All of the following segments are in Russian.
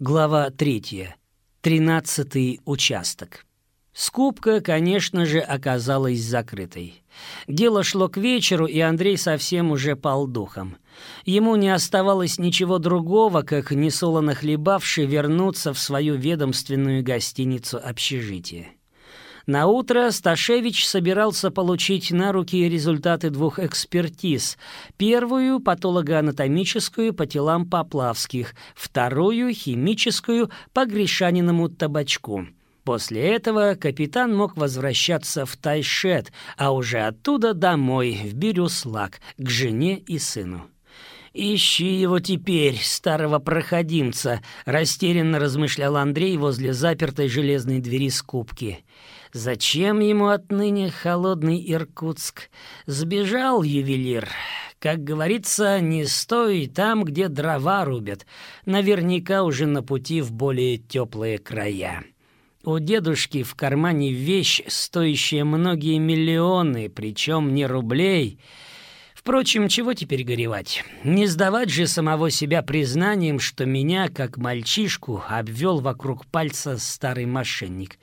Глава третья. Тринадцатый участок. Скупка, конечно же, оказалась закрытой. Дело шло к вечеру, и Андрей совсем уже пал духом. Ему не оставалось ничего другого, как несолоно хлебавши вернуться в свою ведомственную гостиницу общежития. На утро Сташевич собирался получить на руки результаты двух экспертиз. Первую патологоанатомическую по телам Поплавских, вторую химическую по Гришаниному табачку. После этого капитан мог возвращаться в Тайшет, а уже оттуда домой, в Бирюслак, к жене и сыну. «Ищи его теперь, старого проходимца», — растерянно размышлял Андрей возле запертой железной двери скупки. «Зачем ему отныне холодный Иркутск? Сбежал ювелир. Как говорится, не стой там, где дрова рубят. Наверняка уже на пути в более теплые края». У дедушки в кармане вещь, стоящая многие миллионы, причем не рублей — Впрочем, чего теперь горевать? Не сдавать же самого себя признанием, что меня, как мальчишку, обвел вокруг пальца старый мошенник.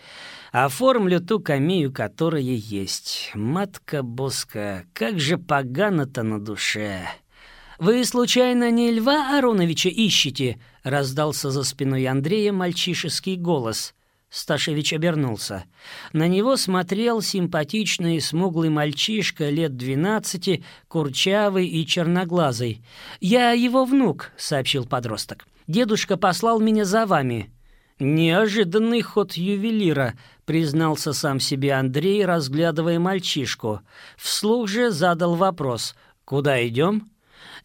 Оформлю ту камею, которая есть. Матка-боска, как же погано-то на душе. «Вы, случайно, не Льва Ароновича ищете?» — раздался за спиной Андрея мальчишеский голос — Сташевич обернулся. На него смотрел симпатичный смуглый мальчишка лет двенадцати, курчавый и черноглазый. «Я его внук», — сообщил подросток. «Дедушка послал меня за вами». «Неожиданный ход ювелира», — признался сам себе Андрей, разглядывая мальчишку. Вслух же задал вопрос. «Куда идем?»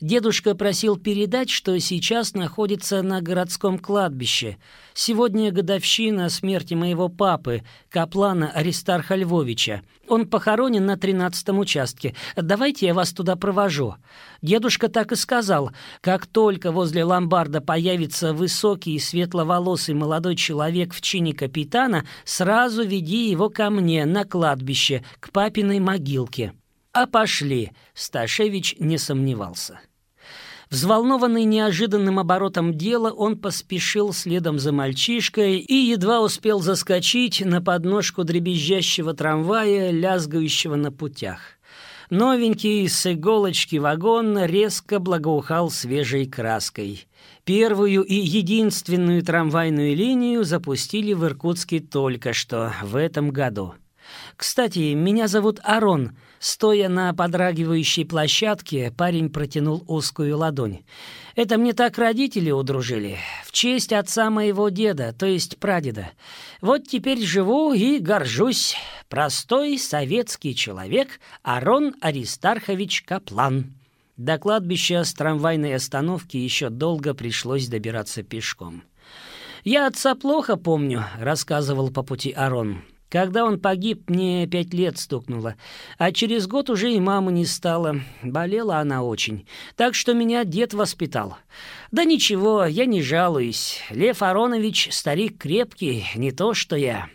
Дедушка просил передать, что сейчас находится на городском кладбище. Сегодня годовщина смерти моего папы, каплана Аристарха Львовича. Он похоронен на тринадцатом участке. Давайте я вас туда провожу». Дедушка так и сказал. Как только возле ломбарда появится высокий и светловолосый молодой человек в чине капитана, сразу веди его ко мне на кладбище, к папиной могилке. «А пошли!» — Сташевич не сомневался. Взволнованный неожиданным оборотом дела, он поспешил следом за мальчишкой и едва успел заскочить на подножку дребезжащего трамвая, лязгающего на путях. Новенький с иголочки вагон резко благоухал свежей краской. Первую и единственную трамвайную линию запустили в Иркутске только что, в этом году. «Кстати, меня зовут Арон», Стоя на подрагивающей площадке, парень протянул узкую ладонь. «Это мне так родители удружили. В честь отца моего деда, то есть прадеда. Вот теперь живу и горжусь. Простой советский человек Арон Аристархович Каплан». До кладбища с трамвайной остановки еще долго пришлось добираться пешком. «Я отца плохо помню», — рассказывал по пути Арон. Когда он погиб, мне пять лет стукнуло, а через год уже и мамы не стало. Болела она очень, так что меня дед воспитал. Да ничего, я не жалуюсь. Лев Аронович старик крепкий, не то что я».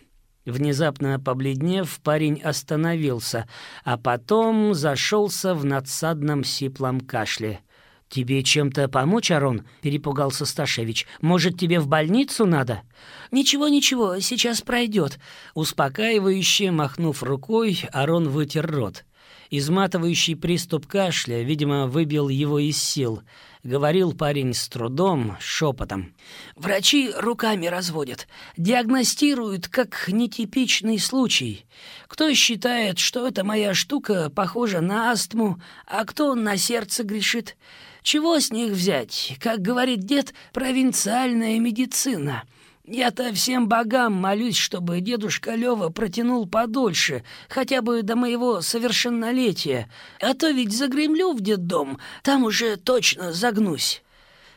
Внезапно побледнев, парень остановился, а потом зашелся в надсадном сиплом кашле. «Тебе чем-то помочь, Арон?» — перепугался Сташевич. «Может, тебе в больницу надо?» «Ничего, ничего, сейчас пройдет». Успокаивающе, махнув рукой, Арон вытер рот. Изматывающий приступ кашля, видимо, выбил его из сил. Говорил парень с трудом, шепотом. «Врачи руками разводят. Диагностируют как нетипичный случай. Кто считает, что эта моя штука похожа на астму, а кто на сердце грешит?» Чего с них взять? Как говорит дед, провинциальная медицина. Я-то всем богам молюсь, чтобы дедушка Лёва протянул подольше, хотя бы до моего совершеннолетия. А то ведь загремлю в детдом, там уже точно загнусь».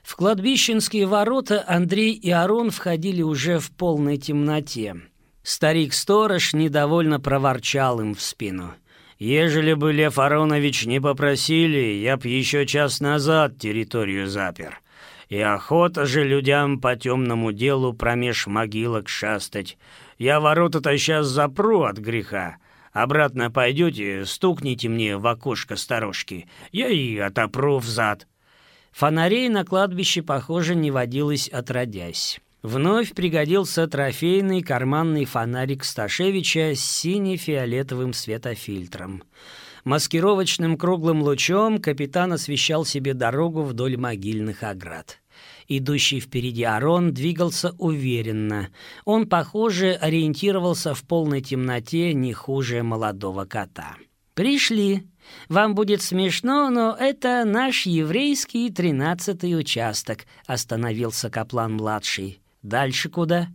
В кладбищенские ворота Андрей и Арон входили уже в полной темноте. Старик-сторож недовольно проворчал им в спину. Ежели бы Лев Аронович не попросили, я б еще час назад территорию запер. И охота же людям по темному делу промеж могилок шастать. Я ворота-то сейчас запру от греха. Обратно пойдете, стукните мне в окошко сторожки. Я и отопру взад». Фонарей на кладбище, похоже, не водилось отродясь. Вновь пригодился трофейный карманный фонарик Сташевича с сине-фиолетовым светофильтром. Маскировочным круглым лучом капитан освещал себе дорогу вдоль могильных оград. Идущий впереди Арон двигался уверенно. Он, похоже, ориентировался в полной темноте не хуже молодого кота. «Пришли. Вам будет смешно, но это наш еврейский тринадцатый участок», — остановился Каплан-младший. Дальше куда?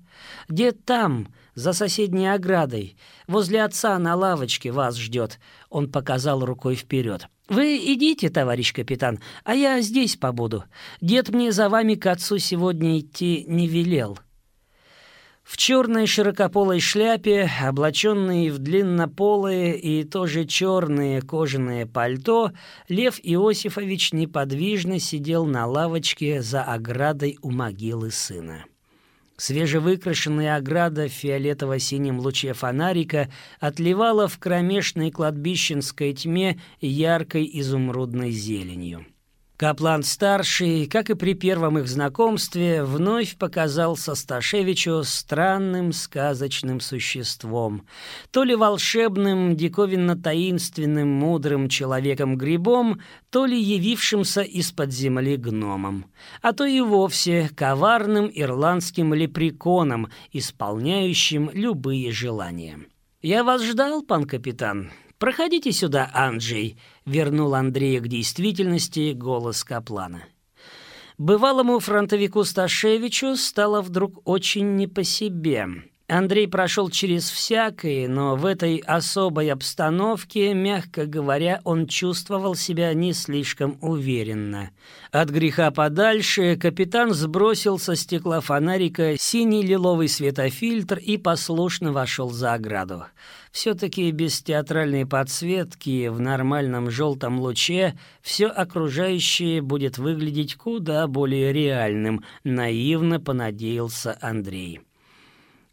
Дед там, за соседней оградой. Возле отца на лавочке вас ждет. Он показал рукой вперед. Вы идите, товарищ капитан, а я здесь побуду. Дед мне за вами к отцу сегодня идти не велел. В черной широкополой шляпе, облаченный в длиннополые и тоже черные кожаные пальто, Лев Иосифович неподвижно сидел на лавочке за оградой у могилы сына. Свежевыкрашенная ограда в фиолетово-синем луче фонарика отливала в кромешной кладбищенской тьме яркой изумрудной зеленью. Каплан-старший, как и при первом их знакомстве, вновь показался Сташевичу странным сказочным существом. То ли волшебным, диковинно-таинственным, мудрым человеком-грибом, то ли явившимся из-под земли гномом. А то и вовсе коварным ирландским лепреконом, исполняющим любые желания. «Я вас ждал, пан капитан. «Проходите сюда, Анджей», — вернул Андрея к действительности голос Каплана. Бывалому фронтовику Сташевичу стало вдруг очень не по себе. Андрей прошел через всякое, но в этой особой обстановке, мягко говоря, он чувствовал себя не слишком уверенно. От греха подальше капитан сбросил со стекла фонарика синий лиловый светофильтр и послушно вошел за ограду. Все-таки без театральной подсветки в нормальном желтом луче все окружающее будет выглядеть куда более реальным, наивно понадеялся Андрей.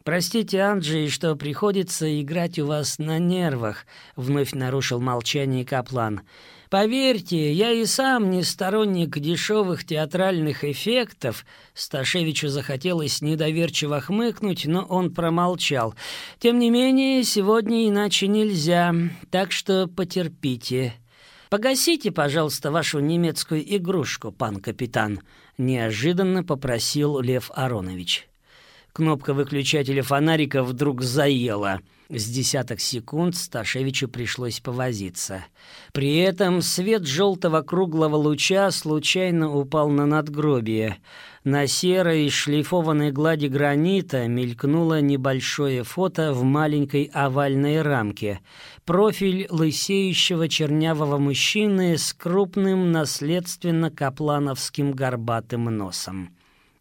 «Простите, Анджей, что приходится играть у вас на нервах», — вновь нарушил молчание Каплан. «Поверьте, я и сам не сторонник дешевых театральных эффектов». Сташевичу захотелось недоверчиво хмыкнуть, но он промолчал. «Тем не менее, сегодня иначе нельзя, так что потерпите». «Погасите, пожалуйста, вашу немецкую игрушку, пан капитан», — неожиданно попросил Лев Аронович. Кнопка выключателя фонарика вдруг заела. С десяток секунд Сташевичу пришлось повозиться. При этом свет желтого круглого луча случайно упал на надгробие. На серой шлифованной глади гранита мелькнуло небольшое фото в маленькой овальной рамке. Профиль лысеющего чернявого мужчины с крупным наследственно-каплановским горбатым носом.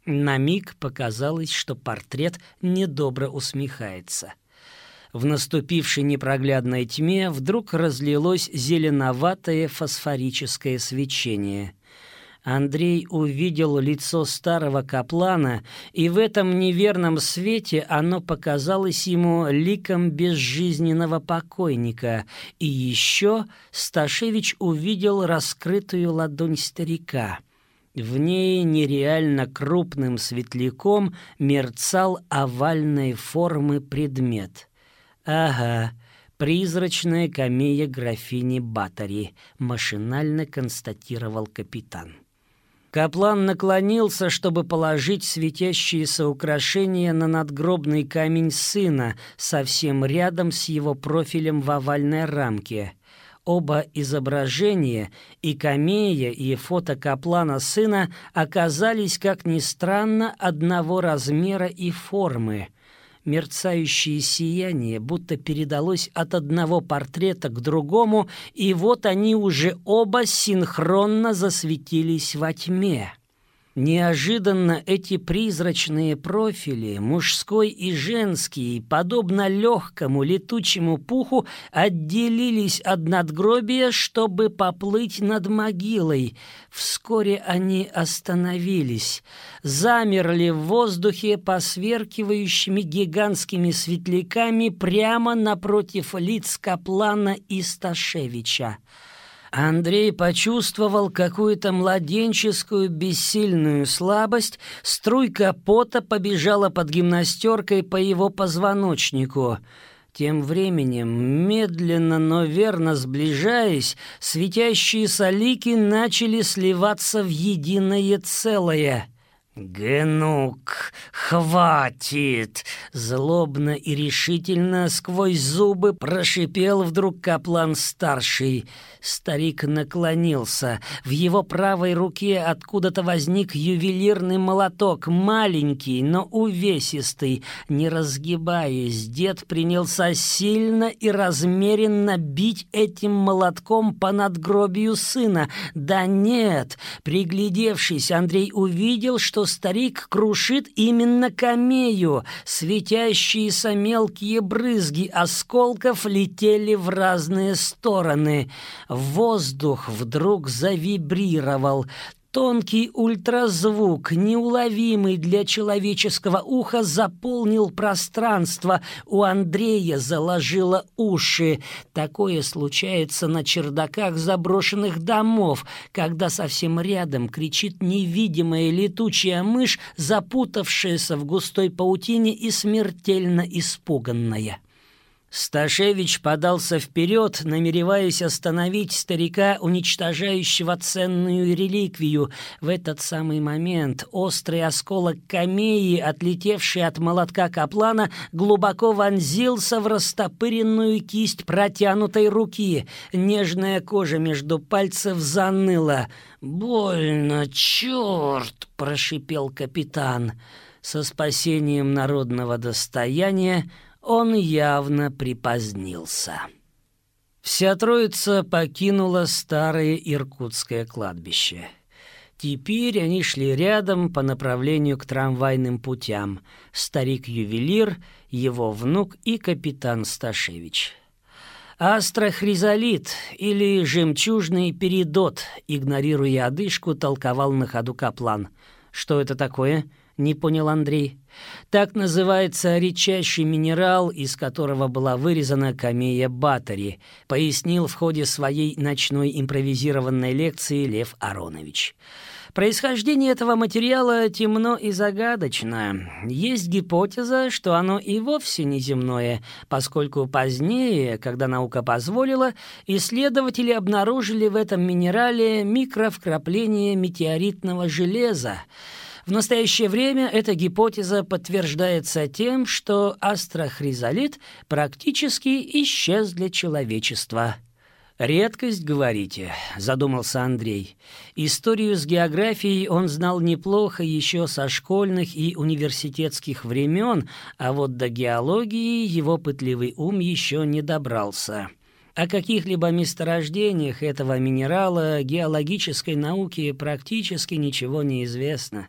На миг показалось, что портрет недобро усмехается. В наступившей непроглядной тьме вдруг разлилось зеленоватое фосфорическое свечение. Андрей увидел лицо старого каплана, и в этом неверном свете оно показалось ему ликом безжизненного покойника. И еще Сташевич увидел раскрытую ладонь старика — в ней нереально крупным светляком мерцал овальной формы предмет. «Ага, призрачная камея графини Батари», — машинально констатировал капитан. Каплан наклонился, чтобы положить светящиеся украшения на надгробный камень сына, совсем рядом с его профилем в овальной рамке — Оба изображения, и камея, и фото Каплана сына, оказались, как ни странно, одного размера и формы. Мерцающее сияние будто передалось от одного портрета к другому, и вот они уже оба синхронно засветились во тьме. Неожиданно эти призрачные профили, мужской и женский, подобно легкому летучему пуху, отделились от надгробия, чтобы поплыть над могилой. Вскоре они остановились, замерли в воздухе посверкивающими гигантскими светляками прямо напротив лиц Каплана и Сташевича. Андрей почувствовал какую-то младенческую бессильную слабость, струйка пота побежала под гимнастеркой по его позвоночнику. Тем временем, медленно, но верно сближаясь, светящиеся лики начали сливаться в единое целое — «Генук, хватит!» Злобно и решительно сквозь зубы прошипел вдруг Каплан-старший. Старик наклонился. В его правой руке откуда-то возник ювелирный молоток, маленький, но увесистый. Не разгибаясь, дед принялся сильно и размеренно бить этим молотком по надгробию сына. Да нет! Приглядевшись, Андрей увидел, что старик крушит именно камею. Светящиеся мелкие брызги осколков летели в разные стороны. Воздух вдруг завибрировал. Тонкий ультразвук, неуловимый для человеческого уха, заполнил пространство. У Андрея заложило уши. Такое случается на чердаках заброшенных домов, когда совсем рядом кричит невидимая летучая мышь, запутавшаяся в густой паутине и смертельно испуганная. Сташевич подался вперед, намереваясь остановить старика, уничтожающего ценную реликвию. В этот самый момент острый осколок камеи, отлетевший от молотка каплана, глубоко вонзился в растопыренную кисть протянутой руки. Нежная кожа между пальцев заныла. «Больно, черт!» — прошипел капитан. Со спасением народного достояния он явно припозднился. Вся троица покинула старое иркутское кладбище. Теперь они шли рядом по направлению к трамвайным путям. Старик-ювелир, его внук и капитан Сташевич. Астрохризолит или жемчужный перидот, игнорируя одышку, толковал на ходу Каплан. «Что это такое?» — не понял Андрей. Так называется редчайший минерал, из которого была вырезана камея Батари, пояснил в ходе своей ночной импровизированной лекции Лев Аронович. Происхождение этого материала темно и загадочно. Есть гипотеза, что оно и вовсе не земное, поскольку позднее, когда наука позволила, исследователи обнаружили в этом минерале микровкрапление метеоритного железа, в настоящее время эта гипотеза подтверждается тем, что астрохризолит практически исчез для человечества. «Редкость, говорите», — задумался Андрей. Историю с географией он знал неплохо еще со школьных и университетских времен, а вот до геологии его пытливый ум еще не добрался. О каких-либо месторождениях этого минерала геологической науке практически ничего не известно.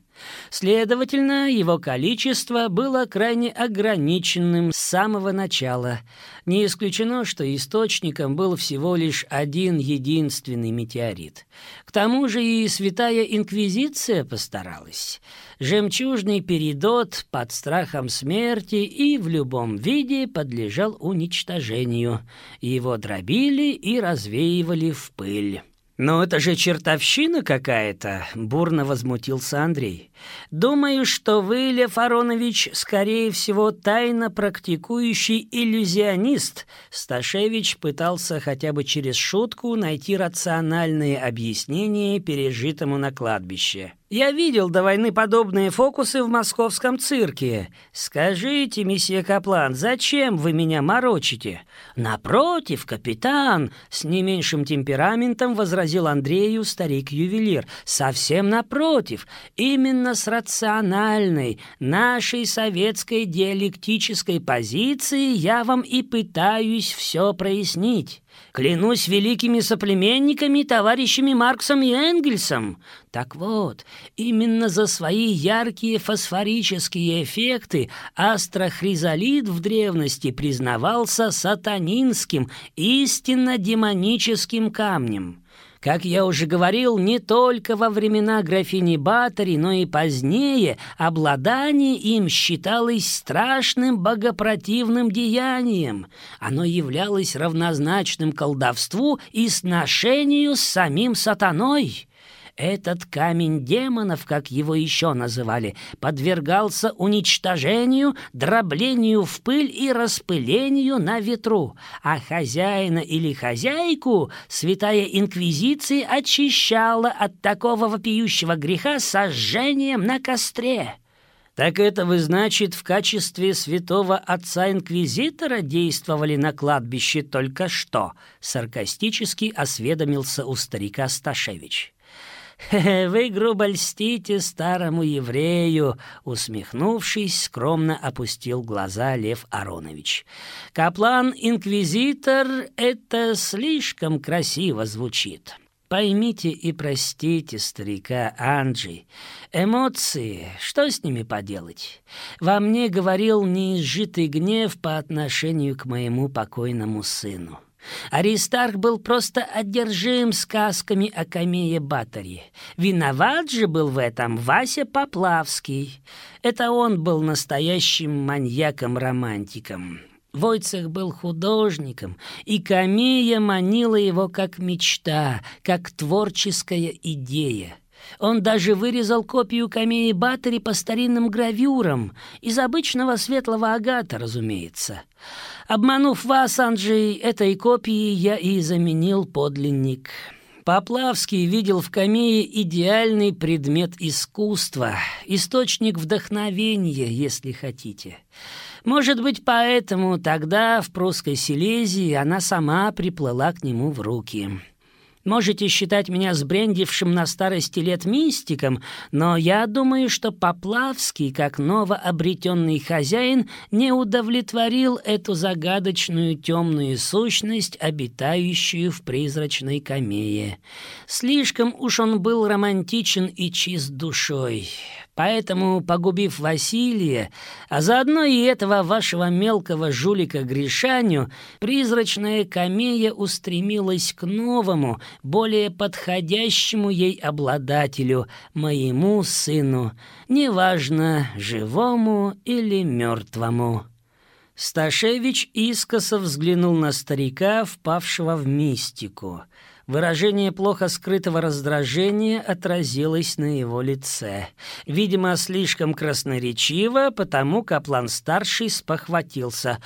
Следовательно, его количество было крайне ограниченным с самого начала. Не исключено, что источником был всего лишь один единственный метеорит. К тому же и Святая Инквизиция постаралась. Жемчужный передот под страхом смерти и в любом виде подлежал уничтожению. Его дробили и развеивали в пыль. «Но это же чертовщина какая-то!» — бурно возмутился Андрей. «Думаю, что вы, Лев Аронович, скорее всего, тайно практикующий иллюзионист». Сташевич пытался хотя бы через шутку найти рациональные объяснения пережитому на кладбище. Я видел до войны подобные фокусы в московском цирке. Скажите, месье Каплан, зачем вы меня морочите? Напротив, капитан, с не меньшим темпераментом возразил Андрею старик-ювелир. Совсем напротив, именно с рациональной, нашей советской диалектической позиции я вам и пытаюсь все прояснить. Клянусь великими соплеменниками, товарищами Марксом и Энгельсом. Так вот, именно за свои яркие фосфорические эффекты астрохризолит в древности признавался сатанинским, истинно демоническим камнем. Как я уже говорил, не только во времена графини Батори, но и позднее обладание им считалось страшным богопротивным деянием. Оно являлось равнозначным колдовству и сношению с самим сатаной. Этот камень демонов, как его еще называли, подвергался уничтожению, дроблению в пыль и распылению на ветру, а хозяина или хозяйку святая инквизиция очищала от такого вопиющего греха сожжением на костре. «Так это вы, значит, в качестве святого отца-инквизитора действовали на кладбище только что?» — саркастически осведомился у старика Сташевич. «Вы грубо льстите старому еврею», — усмехнувшись, скромно опустил глаза Лев Аронович. «Каплан-инквизитор — это слишком красиво звучит». Поймите и простите старика Анджи. Эмоции, что с ними поделать? Во мне говорил неизжитый гнев по отношению к моему покойному сыну. Аристарх был просто одержим сказками о Камее Батаре. Виноват же был в этом Вася Поплавский. Это он был настоящим маньяком-романтиком. Войцех был художником, и Камея манила его как мечта, как творческая идея. Он даже вырезал копию камеи Батори по старинным гравюрам, из обычного светлого агата, разумеется. Обманув вас, Анджей, этой копией я и заменил подлинник. Поплавский видел в камее идеальный предмет искусства, источник вдохновения, если хотите. Может быть, поэтому тогда в прусской Силезии она сама приплыла к нему в руки». Можете считать меня сбрендившим на старости лет мистиком, но я думаю, что Поплавский, как новообретенный хозяин, не удовлетворил эту загадочную темную сущность, обитающую в призрачной камее. Слишком уж он был романтичен и чист душой. Поэтому, погубив Василия, а заодно и этого вашего мелкого жулика Гришаню, призрачная камея устремилась к новому, более подходящему ей обладателю, моему сыну, неважно, живому или мертвому. Сташевич искоса взглянул на старика, впавшего в мистику — Выражение плохо скрытого раздражения отразилось на его лице. Видимо, слишком красноречиво, потому Каплан-старший спохватился.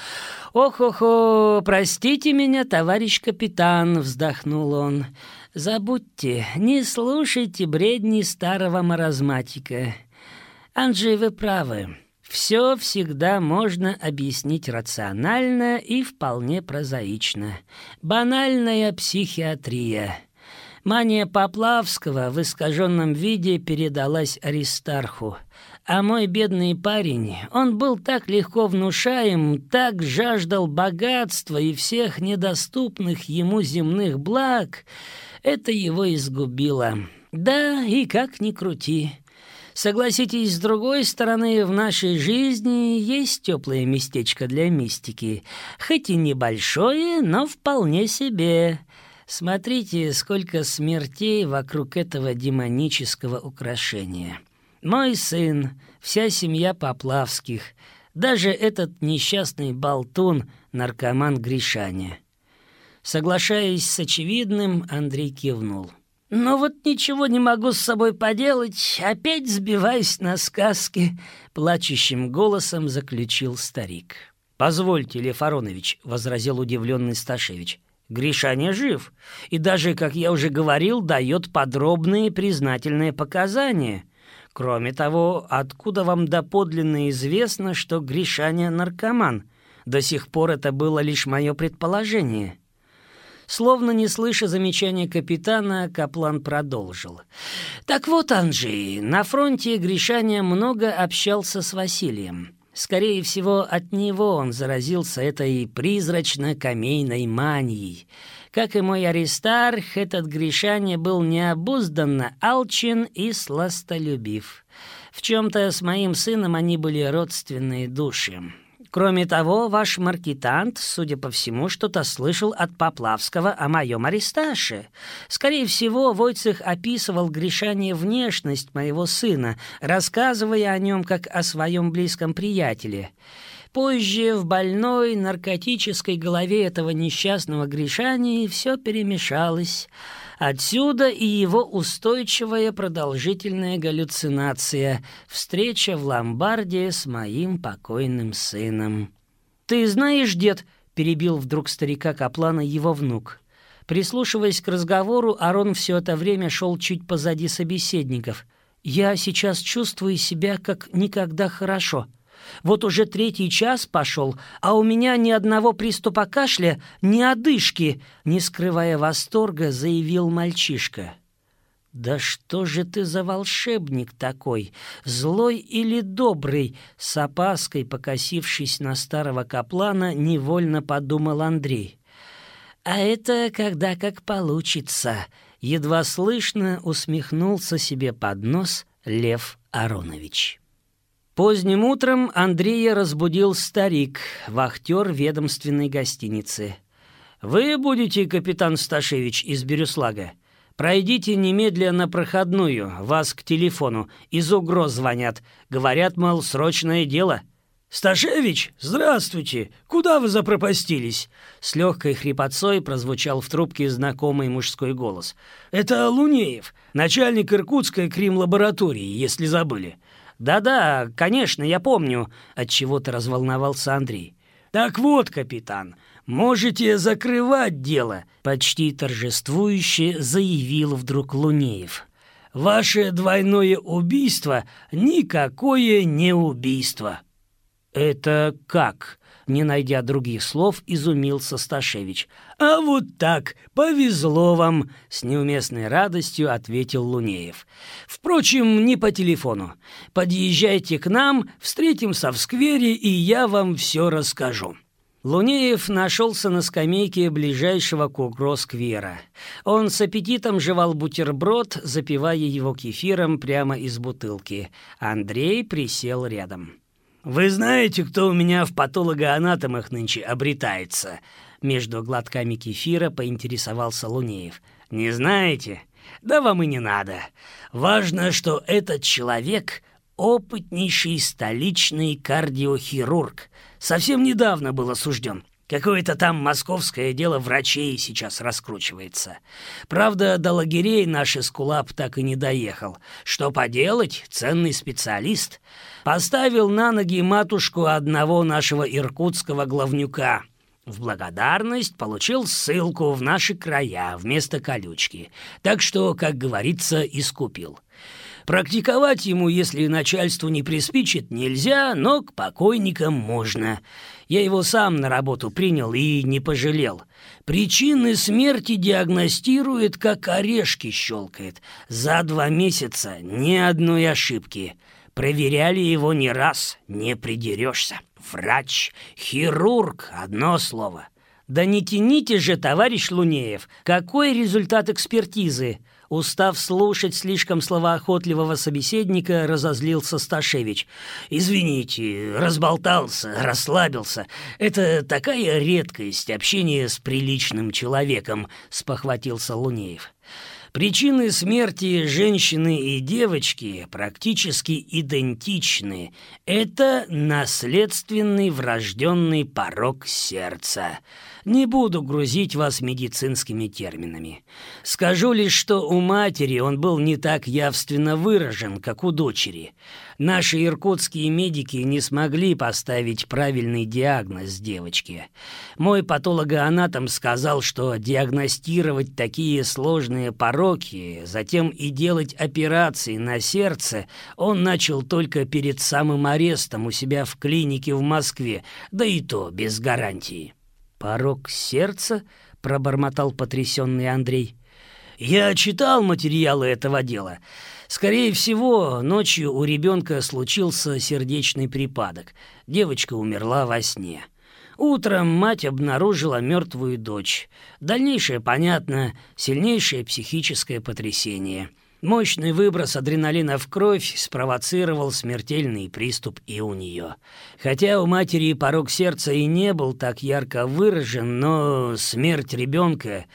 «Ох-охо, простите меня, товарищ капитан», — вздохнул он. «Забудьте, не слушайте бредни старого маразматика. Анджей, вы правы». Все всегда можно объяснить рационально и вполне прозаично. Банальная психиатрия. Мания Поплавского в искаженном виде передалась Аристарху. А мой бедный парень, он был так легко внушаем, так жаждал богатства и всех недоступных ему земных благ, это его изгубило. Да, и как ни крути. Согласитесь, с другой стороны, в нашей жизни есть теплое местечко для мистики, хоть и небольшое, но вполне себе. Смотрите, сколько смертей вокруг этого демонического украшения. Мой сын, вся семья Поплавских, даже этот несчастный болтун, наркоман Гришаня. Соглашаясь с очевидным, Андрей кивнул. Но вот ничего не могу с собой поделать, опять сбиваясь на сказки, плачущим голосом заключил старик. Позвольте, Лев Аронович, возразил удивленный Сташевич. Гришаня жив, и даже, как я уже говорил, дает подробные признательные показания. Кроме того, откуда вам доподлинно известно, что Гришаня наркоман? До сих пор это было лишь мое предположение. Словно не слыша замечания капитана, Каплан продолжил. «Так вот, Анжи, на фронте Гришаня много общался с Василием. Скорее всего, от него он заразился этой призрачно-камейной манией. Как и мой Аристарх, этот Гришаня был необузданно алчен и сластолюбив. В чем-то с моим сыном они были родственные души. Кроме того, ваш маркетант, судя по всему, что-то слышал от Поплавского о моем Аристаше. Скорее всего, Войцех описывал Гришане внешность моего сына, рассказывая о нем как о своем близком приятеле. Позже в больной наркотической голове этого несчастного Гришани все перемешалось. Отсюда и его устойчивая продолжительная галлюцинация — встреча в ломбарде с моим покойным сыном. «Ты знаешь, дед», — перебил вдруг старика Каплана его внук. Прислушиваясь к разговору, Арон все это время шел чуть позади собеседников. «Я сейчас чувствую себя как никогда хорошо». Вот уже третий час пошел, а у меня ни одного приступа кашля, ни одышки, не скрывая восторга, заявил мальчишка. «Да что же ты за волшебник такой, злой или добрый?» С опаской, покосившись на старого каплана, невольно подумал Андрей. «А это когда как получится», — едва слышно усмехнулся себе под нос Лев Аронович. Поздним утром Андрея разбудил старик, вахтер ведомственной гостиницы. «Вы будете, капитан Сташевич, из Бирюслага? Пройдите немедленно проходную, вас к телефону, из угроз звонят. Говорят, мол, срочное дело». «Сташевич, здравствуйте! Куда вы запропастились?» С легкой хрипотцой прозвучал в трубке знакомый мужской голос. «Это Лунеев, начальник Иркутской крим-лаборатории, если забыли. «Да-да, конечно, я помню», — от чего то разволновался Андрей. «Так вот, капитан, можете закрывать дело», — почти торжествующе заявил вдруг Лунеев. «Ваше двойное убийство никакое не убийство». «Это как?» Не найдя других слов, изумился Сташевич. «А вот так, повезло вам!» — с неуместной радостью ответил Лунеев. «Впрочем, не по телефону. Подъезжайте к нам, встретимся в сквере, и я вам все расскажу». Лунеев нашелся на скамейке ближайшего к угро сквера. Он с аппетитом жевал бутерброд, запивая его кефиром прямо из бутылки. Андрей присел рядом. «Вы знаете, кто у меня в патологоанатомах нынче обретается?» Между глотками кефира поинтересовался Лунеев. «Не знаете? Да вам и не надо. Важно, что этот человек — опытнейший столичный кардиохирург. Совсем недавно был осужден. Какое-то там московское дело врачей сейчас раскручивается. Правда, до лагерей наш Эскулап так и не доехал. Что поделать, ценный специалист. Поставил на ноги матушку одного нашего иркутского главнюка. В благодарность получил ссылку в наши края вместо колючки. Так что, как говорится, искупил. Практиковать ему, если начальству не приспичит, нельзя, но к покойникам можно. Я его сам на работу принял и не пожалел. Причины смерти диагностирует, как орешки щелкает. За два месяца ни одной ошибки. Проверяли его не раз, не придерешься. Врач, хирург, одно слово. Да не тяните же, товарищ Лунеев, какой результат экспертизы? Устав слушать слишком словоохотливого собеседника, разозлился Сташевич. «Извините, разболтался, расслабился. Это такая редкость общения с приличным человеком», — спохватился Лунеев. Причины смерти женщины и девочки практически идентичны. Это наследственный врожденный порог сердца. Не буду грузить вас медицинскими терминами. Скажу лишь, что у матери он был не так явственно выражен, как у дочери. Наши иркутские медики не смогли поставить правильный диагноз девочке. Мой патологоанатом сказал, что диагностировать такие сложные пороки, затем и делать операции на сердце он начал только перед самым арестом у себя в клинике в Москве, да и то без гарантии. «Порог сердца?» — пробормотал потрясенный Андрей. «Я читал материалы этого дела». Скорее всего, ночью у ребенка случился сердечный припадок. Девочка умерла во сне. Утром мать обнаружила мертвую дочь. Дальнейшее понятно, сильнейшее психическое потрясение. Мощный выброс адреналина в кровь спровоцировал смертельный приступ и у нее. Хотя у матери порог сердца и не был так ярко выражен, но смерть ребенка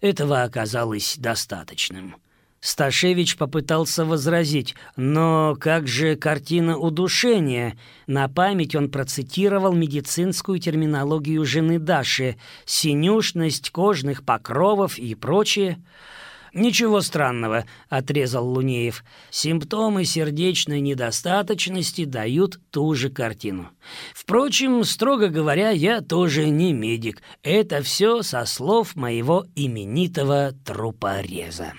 этого оказалось достаточным. Сташевич попытался возразить, но как же картина удушения? На память он процитировал медицинскую терминологию жены Даши, синюшность кожных покровов и прочее. «Ничего странного», — отрезал Лунеев. «Симптомы сердечной недостаточности дают ту же картину. Впрочем, строго говоря, я тоже не медик. Это все со слов моего именитого трупореза».